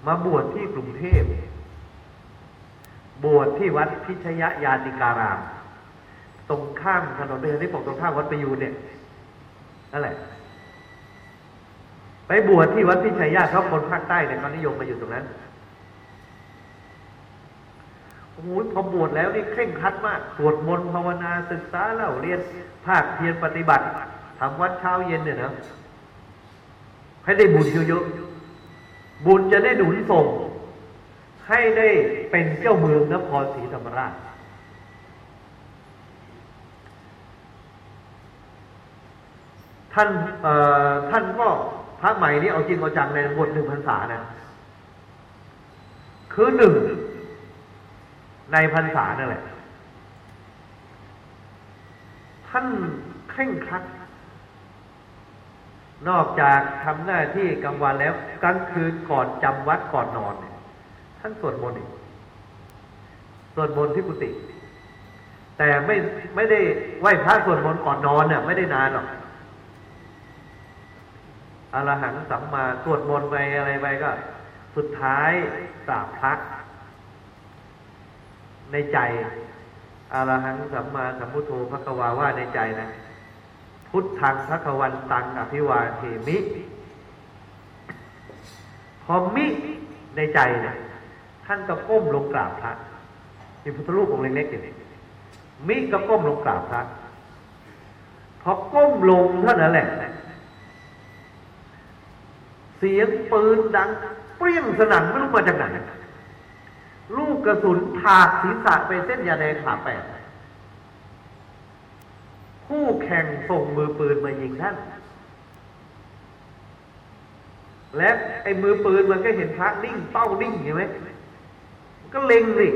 มาบวชที่กรุงเทพ บวชที่วัดพิชยยาติการาม ตรงข้ามถนนเดินที่ปกตรงข้ามวัดประยูนเนี่ยนั่นแหละ ไปบวชที่วัดพิชยยาเพราะคนภาคใต้เนี่ยเขานิยมมาอยู่ตรงนั้น โอ้ยพอบวชแล้วนี่เคร่งครัดมากสวดมนต์ภาวนาศึกษาเล่าเรียนภาคเพียรปฏิบัติทำวัดเช้าเย็นเนี่ยนะให้ได้บุญเยอะๆบุญจะได้หนุนส่ง ให้ได้เป็นเจ้าเมืองนครศรีธรรมราชท่านท่านก็พระใหม่นี้เอาจริงเอาจังในบทหนึ่งพรรษานะ คือหนึ่ง ในพรรษานั่นแหละ ท่านเคร่งครัด นอกจากทำหน้าที่กลางวันแล้วกลางคืนก่อนจำวัดก่อนนอนเนี่ยท่านสวดมนต์อีกสวดมนต์ที่กุฏิแต่ไม่ไม่ได้ไหว้พระสวดมนต์ก่อนนอนเนี่ยไม่ได้นานหรอกอรหังสัมมาสวดมนต์ไปอะไรไปก็ สุดท้ายกราบพระ ในใจอรหังสัมมาสัมพุทโธพระกวาว่าในใจนะ พุทธังพระกวันตังอภิวาเทมิพอมิในใจเนี่ยท่านก็ก้มลงกราบพระมีพุทธรูปองค์เล็กๆอย่นี้มิก็ก้มลงกราบพระพอก้มลงเท่านั้นแหละเสียงปืนดัง เปรี้ยงสนั่นไม่รู้มาจากไหน ลูกกระสุนถากศีรษะไปเส้นยาแดงขาแปดผู้แข่งส่งมือปืนมายิงท่าน และไอ้มือปืนมันก็เห็นพระนิ่งเป้านิ่งเห็นไหมก็เล็งสิ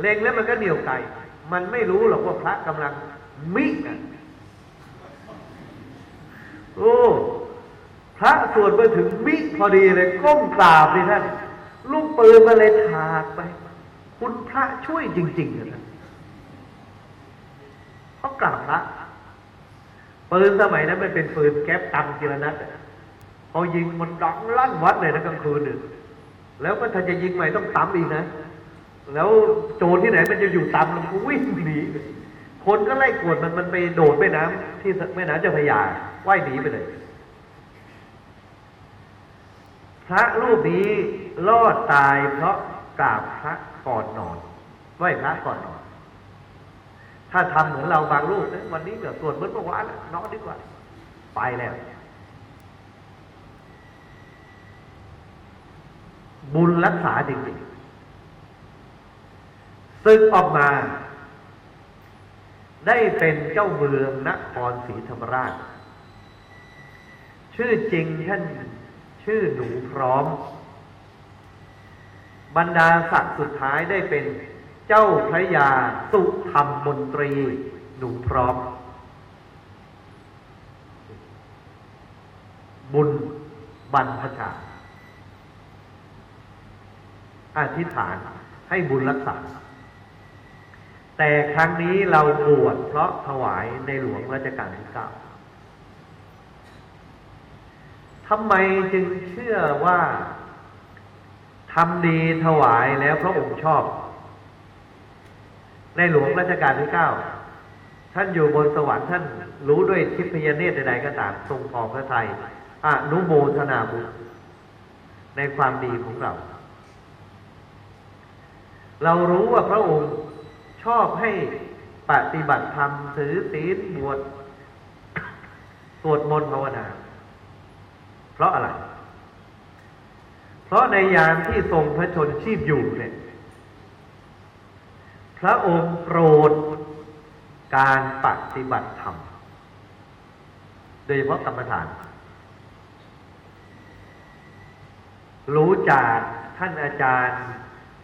เล็งแล้วมันก็เหนียวไกมันไม่รู้หรอกว่าพระกำลังมิอะโอ้ พระสวดไปถึงมิพอดีเลยก้มกราบเลยท่าน ลูกปืนมาเลยถากไป คุณพระช่วยจริงๆนะเขากราบพระปืนสมัยนั้นมันเป็นปืนแก๊ปตังกิรนัดพอยิงมันดังลั่นวัดเลยนะกลางคืนนึ่งแล้วก็ถ้าจะยิงใหม่ต้องตั้มอีกนะแล้วโจรที่ไหนมันจะอยู่ตามลำพูวิ่งหนีคนก็ไล่กวดมันมันไปโดดแม่น้ำที่แม่น้ำเจ้าพระยาว่ายหนีไปเลย พระรูปนี้ รอดตายเพราะกราบพระก่อนนอนไหว้พระก่อนนอน ถ้าทำเหมือนเราบางรูปนะวันนี้เกิดสวดเหมือนเมื่อวานนอนดีกว่า ไปแล้ว บุญรักษาจริงๆซึกออกมา ได้เป็นเจ้าเมืองนครศรีธรรมราช ชื่อจริงท่านชื่อหนูพร้อม บรรดาศักดิ์สุดท้ายได้เป็นเจ้าพระยาสุธรรมมนตรีหนูพร้อม บุญบรรพชาอธิษฐานให้บุญรักษา แต่ครั้งนี้เราบวชเพราะถวายในหลวงรัชกาลที่เก้าทำไมจึงเชื่อว่า ทำดีถวายแล้วพระองค์ชอบ ในหลวงรัชกาลที่เก้าท่านอยู่บนสวรรค์ท่านรู้ด้วยทิพยเนตรใดๆก็ตามทรงพอพระทัยอนุโมทนาบุญในความดีของเรา เรารู้ว่าพระองค์ชอบให้ปฏิบัติธรรมถือศีลบวชสวดมนต์ภาวนา เพราะอะไร เพราะในยามที่ทรงพระชนชีพอยู่เนี่ยพระองค์โปรดการปฏิบัติธรรม โดยเฉพาะกรรมฐาน รู้จากท่านอาจารย์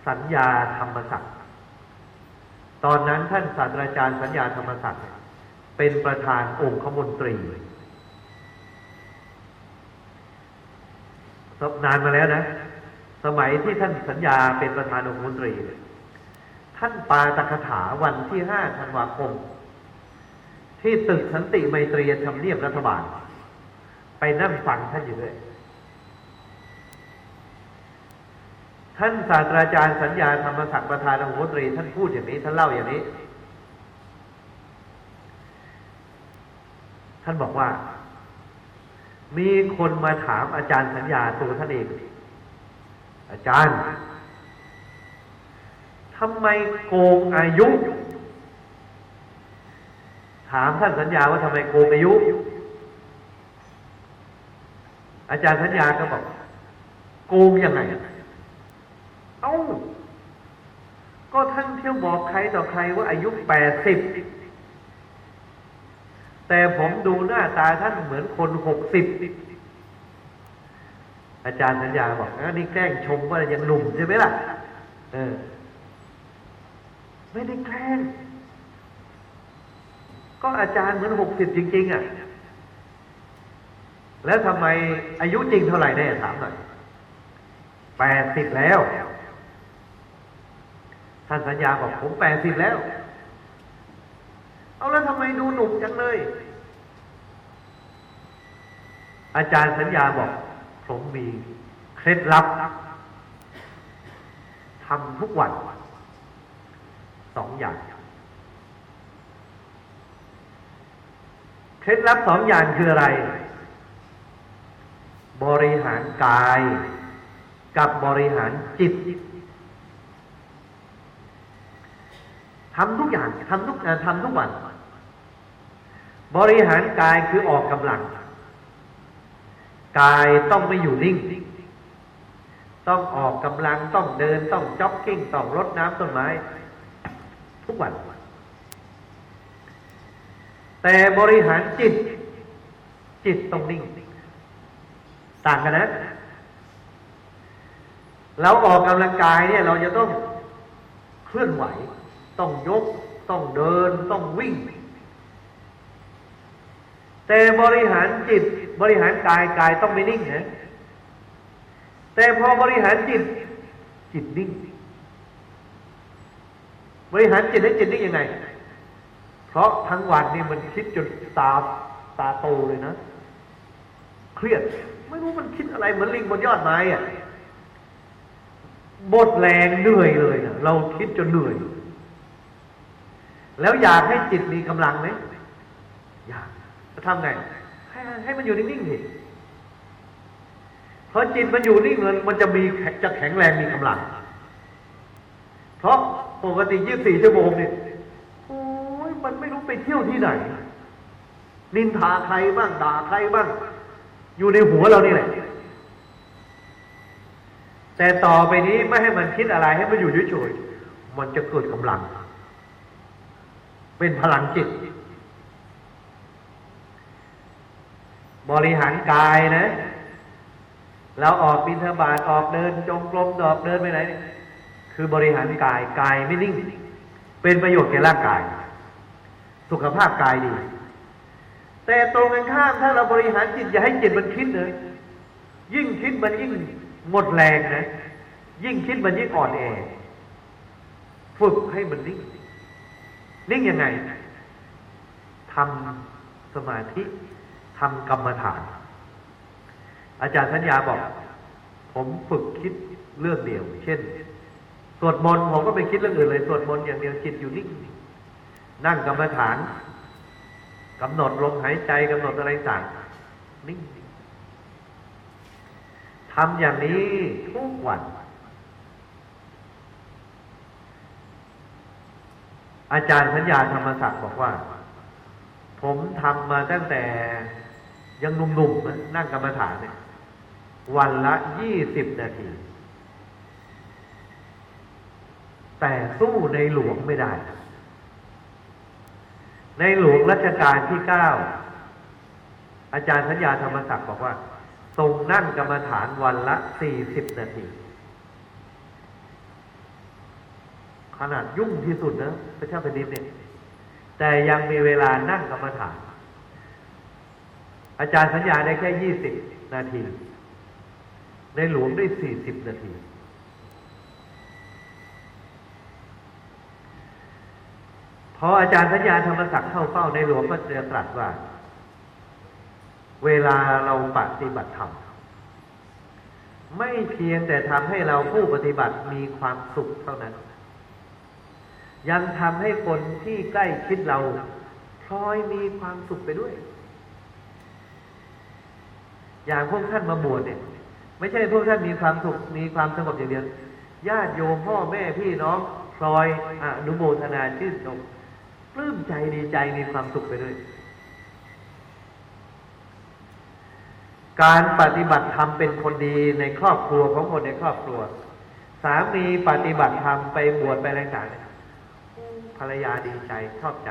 สัญญาธรรมศักดิ์ตอนนั้นท่านศาสตราจารย์สัญญาธรรมศักดิ์เป็นประธานองค์ขมนตรี นานมาแล้วนะ สมัยที่ท่านสัญญาเป็นประธานองคมนตรี ท่านปาตกถาวันที่ห้าธันวาคม ที่ตึกสันติไมตรีทำเนียบรัฐบาล ไปนั่งฟังท่านอยู่ด้วยท่านศาสตราจารย์สัญญาธรรมศักดิ์ประธานองคมนตรี ท่านพูดอย่างนี้ท่านเล่าอย่างนี้ ท่านบอกว่า มีคนมาถามอาจารย์สัญญาตัวท่านเอง อาจารย์ทำไมโกงอายุ ถามท่านสัญญาว่าทำไมโกงอายุ อาจารย์สัญญาก็บอก โกงยังไง เอ้า ก็ท่านเที่ยวบอกใครต่อใครว่าอายุแปดสิบ แต่ผมดูหน้าตาท่านเหมือนคนหกสิบอาจารย์สัญญาบอกอ่นี่แกล้งชมว่ายังหนุ่มใช่ไหมล่ะ เออ ไม่ได้แกล้ง ก็อาจารย์เหมือนหกสิบจริง ๆ อะ แล้วทำไมอายุจริงเท่าไหร่ได้ถามหน่อยแปดสิบแล้ว ท่านสัญญาบอกผมแปดสิบแล้ว เอาแล้วทำไมดูหนุ่มจังเลย อาจารย์สัญญาบอก ผมมีเคล็ดลับทำทุกวันสองอย่างเคล็ดลับสองอย่างคืออะไร บริหารกาย กับบริหารจิตทำทุกอย่างทำทุกงานทำทุกวัน บริหารกายคือออกกำลัง กายต้องไม่อยู่นิ่ง ต้องออกกำลังต้องเดินต้องจ็อกกิ้งต้องรดน้ำต้นไม้ ทุกวัน แต่บริหารจิต จิตต้องนิ่ง ต่างกันนะ เราออกกำลังกายเนี่ย เราจะต้องเคลื่อนไหว ต้องยก ต้องเดิน ต้องวิ่ง แต่บริหารจิตบริหารกายกายต้องไม่นิ่งนะแต่พอบริหารจิตจิตนิ่ง บริหารจิตให้จิตนิ่งยังไง เพราะทั้งวันนี่มันคิดจนตาตาโตเลยนะ เครียด ไม่รู้มันคิดอะไรเหมือนลิงบนยอดไม้อะบดแรงเหนื่อยเลยนะเราคิดจนเหนื่อย แล้วอยากให้จิตมีกำลังไหมอยาก ทำไงให้ให้มันอยู่นิ่งๆสิเพราะจิตมันอยู่นิ่งเลยมันจะมีจะแข็งแรงมีกำลัง เพราะปกติยี่สี่ชั่วโมงเนี่ยโอ้ยมันไม่รู้ไปเที่ยวที่ไหน นินทาใครบ้างด่าใครบ้าง อยู่ในหัวเรานี่แหละแต่ต่อไปนี้ไม่ให้มันคิดอะไรให้มันอยู่เฉยๆมันจะเกิดกำลัง เป็นพลังจิต บริหารกายนะ เราออกบินทบาทออกเดิน จงกรมดอกเดินไปไหน คือบริหารกายกายไม่นิ่ง เป็นประโยชน์แก่ร่างกาย สุขภาพกายดี แต่ตรงกันข้ามถ้าเราบริหารจิตอย่าให้จิตมันคิดเลย ยิ่งคิดมันยิ่งหมดแรงนะ ยิ่งคิดมันยิ่งอ่อนแอฝึกให้มันนิ่ง นิ่งยังไงทำสมาธิ ทำกรรมฐาน อาจารย์สัญญาบอก ผมฝึกคิดเรื่องเดียว เช่น สวดมนต์ผมก็ไม่คิดเรื่องอื่นเลย สวดมนต์อย่างเดียวจิตอยู่นิ่งนั่งกรรมฐานกำหนดลมหายใจกำหนดอะไรต่างนิ่งทำอย่างนี้ทุกวัน อาจารย์สัญญาธรรมศักดิ์บอกว่า ผมทำมาตั้งแต่ ยังหนุ่มๆนะนั่งกรรมฐานเนี่ยวันละยี่สิบนาที แต่สู้ในหลวงไม่ได้ ในหลวงรัชกาลที่เก้าอาจารย์สัญญาธรรมศักดิ์บอกว่า ทรงนั่งกรรมฐานวันละสี่สิบนาที ขนาดยุ่งที่สุดนะพระเจ้าแผ่นดินเนี่ยแต่ยังมีเวลานั่งกรรมฐาน อาจารย์สัญญาได้แค่ยี่สิบนาที ในหลวงได้สี่สิบนาที พออาจารย์สัญญาธรรมศักดิ์เข้าเฝ้าในหลวงก็จะตรัสว่า เวลาเราปฏิบัติธรรมไม่เพียงแต่ทำให้เราผู้ปฏิบัติมีความสุขเท่านั้น ยังทำให้คนที่ใกล้ชิดเราพลอยมีความสุขไปด้วย อย่างพวกท่านมาบวชเนี่ย ไม่ใช่พวกท่านมีความสุขมีความสงบอย่างเดียวญาติโยมพ่อแม่พี่น้องพลอยอนุโมทนาชื่นชมปลื้มใจดีใจมีความสุขไปด้วย การปฏิบัติธรรมเป็นคนดีในครอบครัวของคนในครอบครัว สามีปฏิบัติธรรมไปบวชไปอะไรต่างภรรยาดีใจชอบใจ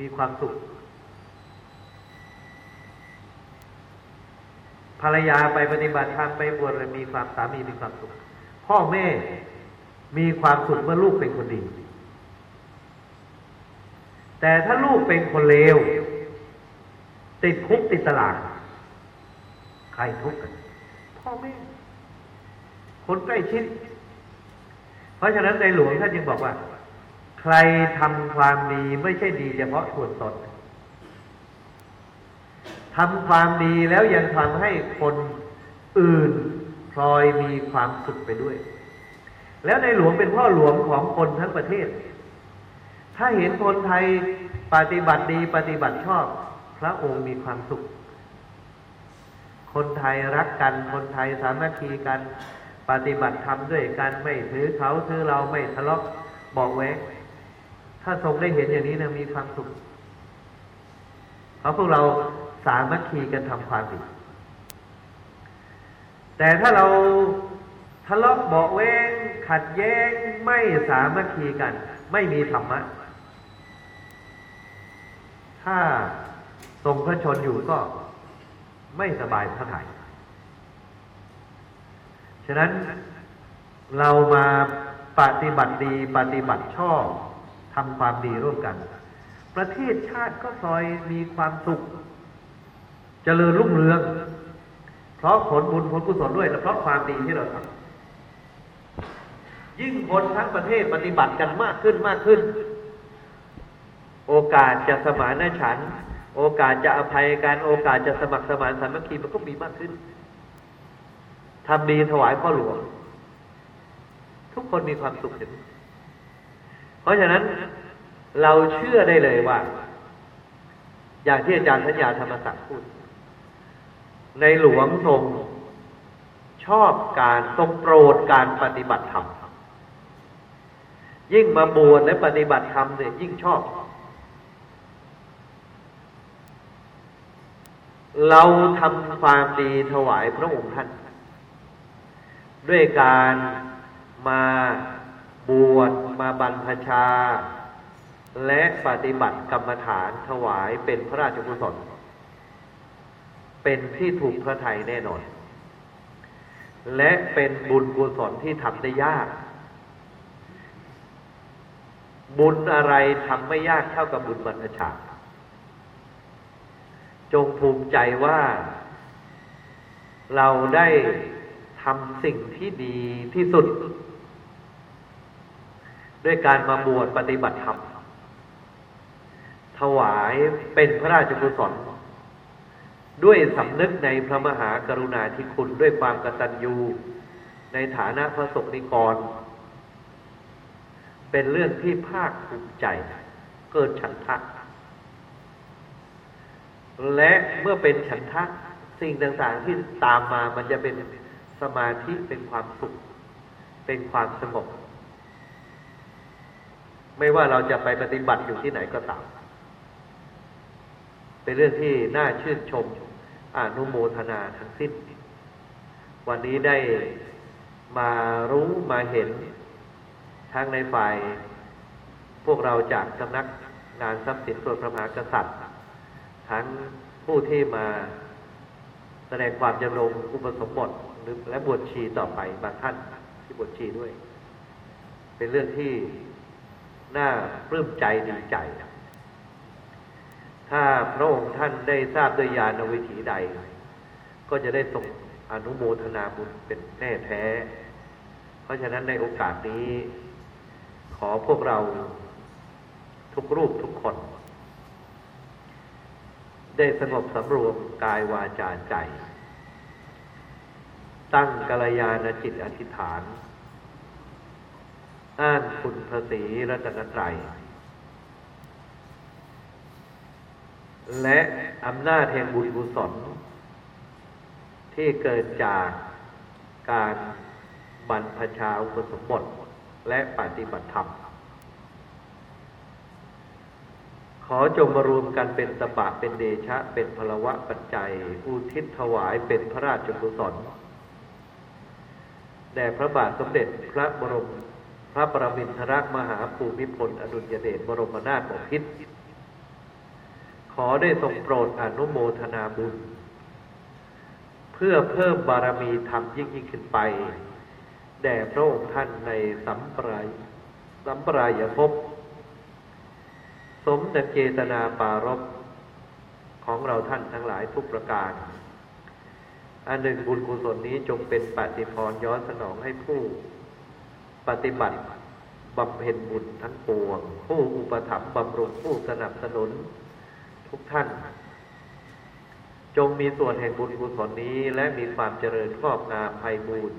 มีความสุข ภรรยาไปปฏิบัติธรรมไปบวชเลยมีความสามีมีความสุข พ่อแม่มีความสุขเมื่อลูกเป็นคนดี แต่ถ้าลูกเป็นคนเลว ติดคุกติดตารางใครทุกข์กัน พ่อแม่ คนใกล้ชิด เพราะฉะนั้นในหลวงท่านจึงบอกว่า ใครทำความดีไม่ใช่ดีเฉพาะส่วนตน ทำความดีแล้วยังทำให้คนอื่นพลอยมีความสุขไปด้วย แล้วในหลวงเป็นพ่อหลวงของคนทั้งประเทศ ถ้าเห็นคนไทยปฏิบัติดีปฏิบัติชอบ พระองค์มีความสุข คนไทยรักกัน คนไทยสามัคคีกัน ปฏิบัติธรรมด้วยกันไม่ถือเขาถือเราไม่ทะเลาะบอกแว้งถ้าทรงได้เห็นอย่างนี้นะมีความสุขเพราะพวกเรา สามัคคีกันทำความดีแต่ถ้าเราทะเลาะเบาแวงขัดแย้งไม่สามัคคีกัน ไม่มีธรรมะ ถ้าทรงพระชนอยู่ก็ไม่สบายพระทัยฉะนั้นเรามาปฏิบัติดี ปฏิบัติชอบทำความดีร่วมกัน ประเทศชาติก็พลอยมีความสุข เจริญรุ่งเรือง เพราะผลบุญผลกุศลด้วยและเพราะความดีที่เราทำยิ่งคนทั้งประเทศปฏิบัติกันมากขึ้นมากขึ้น โอกาสจะสมานฉัน โอกาสจะอภัยกันโอกาสจะสมัครสมานสามัคคีมันก็มีมากขึ้นทำดีถวายพ่อหลวง ทุกคนมีความสุขอย่างนี้เพราะฉะนั้นเราเชื่อได้เลยว่า อย่างที่อาจารย์สัญญาธรรมศักดิ์พูด ในหลวงทรงชอบการทรงโปรดการปฏิบัติธรรม ยิ่งมาบวชและปฏิบัติธรรมเนี่ยยิ่งชอบ เราทำความดีถวายพระองค์ท่าน ด้วยการมาบวชมาบรรพชา และปฏิบัติกรรมฐานถวายเป็นพระราชกุศล เป็นที่ถูกพระทัยแน่นอน และเป็นบุญกุศลที่ทำได้ยาก บุญอะไรทำไม่ยากเท่ากับบุญบรรพชาจงภูมิใจว่า เราได้ทำสิ่งที่ดีที่สุด ด้วยการมาบวชปฏิบัติธรรมถวายเป็นพระราชกุศล ด้วยสำนึกในพระมหากรุณาธิคุณด้วยความกตัญญู ในฐานะพระสงฆ์นิกร เป็นเรื่องที่ภาคภูมิใจ เกิดฉันทะ และเมื่อเป็นฉันทะสิ่งต่างๆที่ตามมามันจะเป็นสมาธิเป็นความสุข เป็นความสงบ ไม่ว่าเราจะไปปฏิบัติอยู่ที่ไหนก็ตาม เป็นเรื่องที่น่าชื่นชม อนุโมทนาทั้งสิ้น วันนี้ได้มารู้มาเห็นทั้งในฝ่าย พวกเราจากสำนักงานทรัพย์สินส่วนพระมหากษัตริย์ ทั้งผู้ที่มาแสดงความจำลงอุปสมบทหรือและบวชชีต่อไปบางท่านที่บวชชีด้วย เป็นเรื่องที่น่าปลื้มใจดีใจ ถ้าพระองค์ท่านได้ทราบด้วยญาณวิถีใด ก็จะได้ส่งอนุโมทนาบุญเป็นแน่แท้ เพราะฉะนั้นในโอกาสนี้ ขอพวกเราทุกรูปทุกคน ได้สงบสำรวมกายวาจาใจ ตั้งกัลยาณจิตอธิษฐาน อ้านคุณพระศรีรัตนตรัย และอำนาจแห่งบุญกุศลที่เกิดจากการบรรพชาอุปสมบทและปฏิบัติธรรม ขอจงมารวมกันเป็นตบะเป็นเดชะ เป็นพลวะปัจจัย อุทิศถวายเป็นพระราชกุศลแด่พระบาทสมเด็จพระบรม พระประมินทรมหาภูมิพลอดุลยเดชบรมนาถบพิตร ขอได้ทรงโปรดอนุโมทนาบุญ เพื่อเพิ่มบารมีธรรมยิ่งยิ่งขึ้นไป แด่พระองค์ท่านในสัมปรายสัมปรายภพสมเดังเจตนาปารบของเราท่านทั้งหลายทุกประการ อันหนึ่งบุญกุศลนี้จงเป็นปฏิพรย้อนสนองให้ผู้ปฏิบัติบำเพ็ญบุญทั้งปวง ผู้อุปถัมภ์บำรุงผู้สนับสนุน ทุกท่าน จงมีส่วนแห่งบุญกุศลนี้ และมีความเจริญครอบงามไพบูรณ์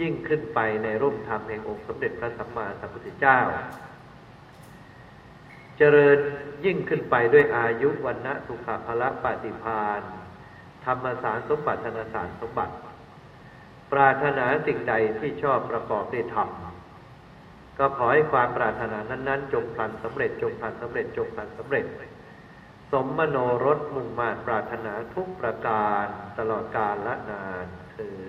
ยิ่งขึ้นไปในร่มธรรมแห่งองค์สมเด็จพระสัมมาสัมพุทธเจ้า เจริญยิ่งขึ้นไปด้วยอายุวันนะสุขภละปฏิพานธรรมสารสมบัติธนสารสมบัติ ปรารถนาสิ่งใดที่ชอบประกอบด้วยธรรมก็ขอให้ความปรารถนานั้น ๆ จงพลันสำเร็จจงพลันสำเร็จจงพลันสำเร็จ สมมโนรสมุ่งมา่ปรารถนาทุกประการตลอดกาลละนานเธอ